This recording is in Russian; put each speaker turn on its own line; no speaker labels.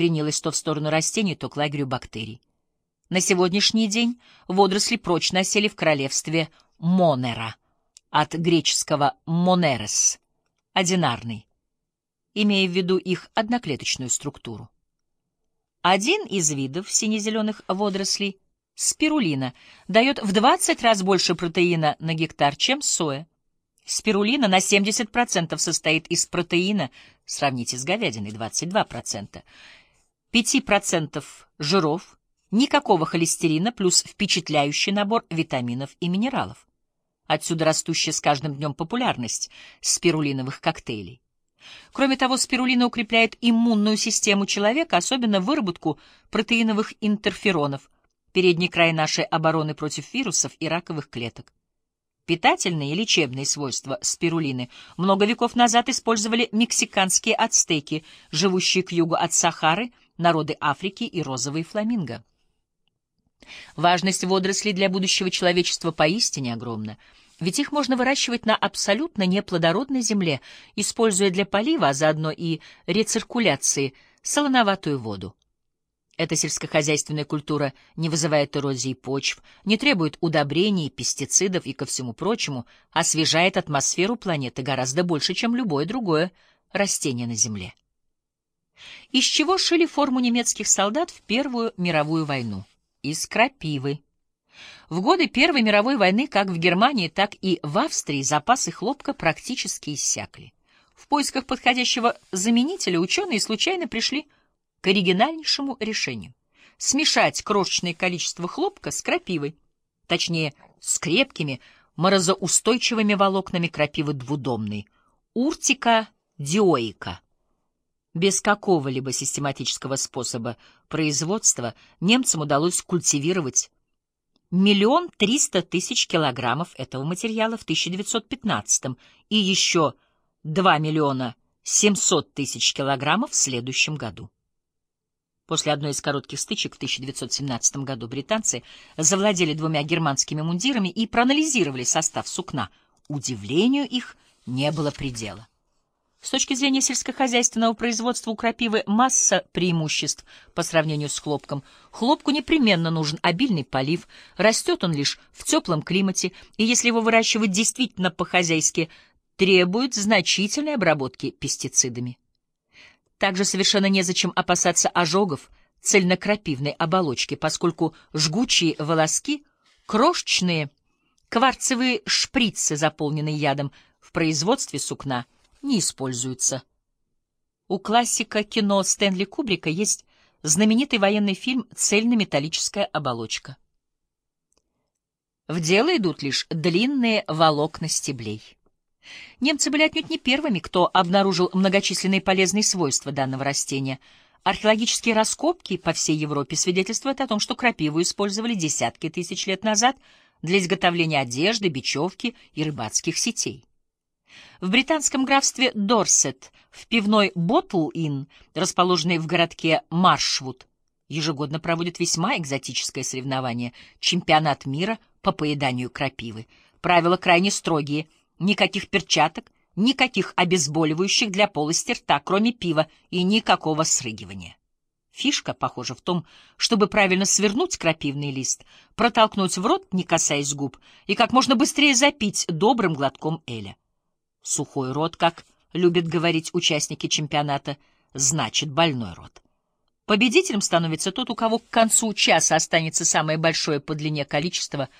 кренилась то в сторону растений, то к лагерю бактерий. На сегодняшний день водоросли прочно осели в королевстве Монера, от греческого «монерес» — «одинарный», имея в виду их одноклеточную структуру. Один из видов сине-зеленых водорослей, спирулина, дает в 20 раз больше протеина на гектар, чем соя. Спирулина на 70% состоит из протеина, сравните с говядиной 22%, 5% жиров, никакого холестерина плюс впечатляющий набор витаминов и минералов. Отсюда растущая с каждым днем популярность спирулиновых коктейлей. Кроме того, спирулина укрепляет иммунную систему человека, особенно выработку протеиновых интерферонов, передний край нашей обороны против вирусов и раковых клеток. Питательные и лечебные свойства спирулины много веков назад использовали мексиканские ацтеки, живущие к югу от Сахары, народы Африки и розовые фламинго. Важность водорослей для будущего человечества поистине огромна, ведь их можно выращивать на абсолютно неплодородной земле, используя для полива, а заодно и рециркуляции, солоноватую воду. Эта сельскохозяйственная культура не вызывает эрозии почв, не требует удобрений, пестицидов и, ко всему прочему, освежает атмосферу планеты гораздо больше, чем любое другое растение на Земле. Из чего шили форму немецких солдат в Первую мировую войну? Из крапивы. В годы Первой мировой войны как в Германии, так и в Австрии запасы хлопка практически иссякли. В поисках подходящего заменителя ученые случайно пришли к оригинальнейшему решению — смешать крошечное количество хлопка с крапивой, точнее, с крепкими, морозоустойчивыми волокнами крапивы двудомной, уртика диоика. Без какого-либо систематического способа производства немцам удалось культивировать миллион триста тысяч килограммов этого материала в 1915 и еще 2 миллиона 700 тысяч килограммов в следующем году. После одной из коротких стычек в 1917 году британцы завладели двумя германскими мундирами и проанализировали состав сукна. Удивлению их не было предела. С точки зрения сельскохозяйственного производства у крапивы масса преимуществ по сравнению с хлопком. Хлопку непременно нужен обильный полив, растет он лишь в теплом климате, и если его выращивать действительно по-хозяйски, требует значительной обработки пестицидами. Также совершенно незачем опасаться ожогов цельнокрапивной оболочки, поскольку жгучие волоски, крошечные кварцевые шприцы, заполненные ядом, в производстве сукна – не используются. У классика кино Стэнли Кубрика есть знаменитый военный фильм «Цельнометаллическая оболочка». В дело идут лишь длинные волокна стеблей. Немцы были отнюдь не первыми, кто обнаружил многочисленные полезные свойства данного растения. Археологические раскопки по всей Европе свидетельствуют о том, что крапиву использовали десятки тысяч лет назад для изготовления одежды, бечевки и рыбацких сетей. В британском графстве Дорсет, в пивной Ботл-Инн, расположенной в городке Маршвуд, ежегодно проводят весьма экзотическое соревнование — чемпионат мира по поеданию крапивы. Правила крайне строгие — никаких перчаток, никаких обезболивающих для полости рта, кроме пива, и никакого срыгивания. Фишка, похоже, в том, чтобы правильно свернуть крапивный лист, протолкнуть в рот, не касаясь губ, и как можно быстрее запить добрым глотком эля. Сухой рот, как любят говорить участники чемпионата, значит больной рот. Победителем становится тот, у кого к концу часа останется самое большое по длине количество